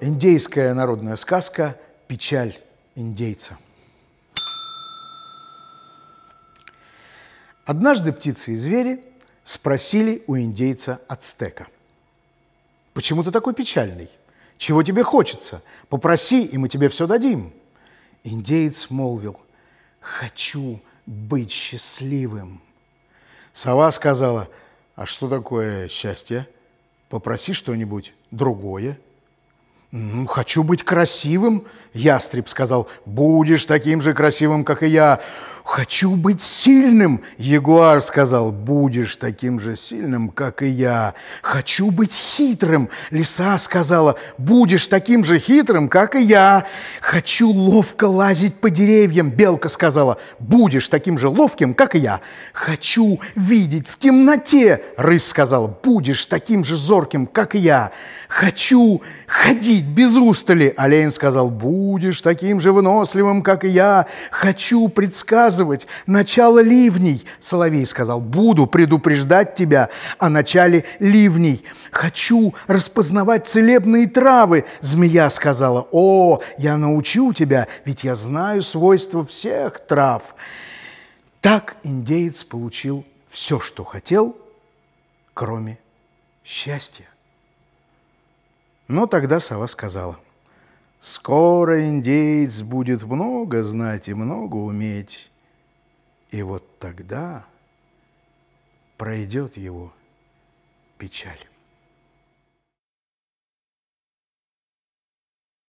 Индейская народная сказка «Печаль индейца». Однажды птицы и звери спросили у индейца Ацтека. «Почему ты такой печальный? Чего тебе хочется? Попроси, и мы тебе все дадим». Индеец молвил, «Хочу быть счастливым». Сова сказала, «А что такое счастье? Попроси что-нибудь другое». «Ну, хочу быть красивым», – ястреб сказал. «Будешь таким же красивым, как и я». «Хочу быть сильным», – ягуар сказал. «Будешь таким же сильным, как и я». «Хочу быть хитрым», – лиса сказала. «Будешь таким же хитрым, как и я». «Хочу ловко лазить по деревьям», – белка сказала. «Будешь таким же ловким, как и я». «Хочу видеть в темноте», – рысь сказала. «Будешь таким же зорким, как и я». «Хочу ходить без устали», – олень сказал. «Будешь таким же выносливым, как и я». «Хочу предсказывать начало ливней», – соловей сказал. «Буду предупреждать тебя о начале ливней». «Хочу распознавать целебные травы», – змея сказала. «О, я научу тебя, ведь я знаю свойства всех трав». Так индеец получил все, что хотел, кроме счастья. Но тогда сова сказала, «Скоро индейец будет много знать и много уметь, и вот тогда пройдет его печаль».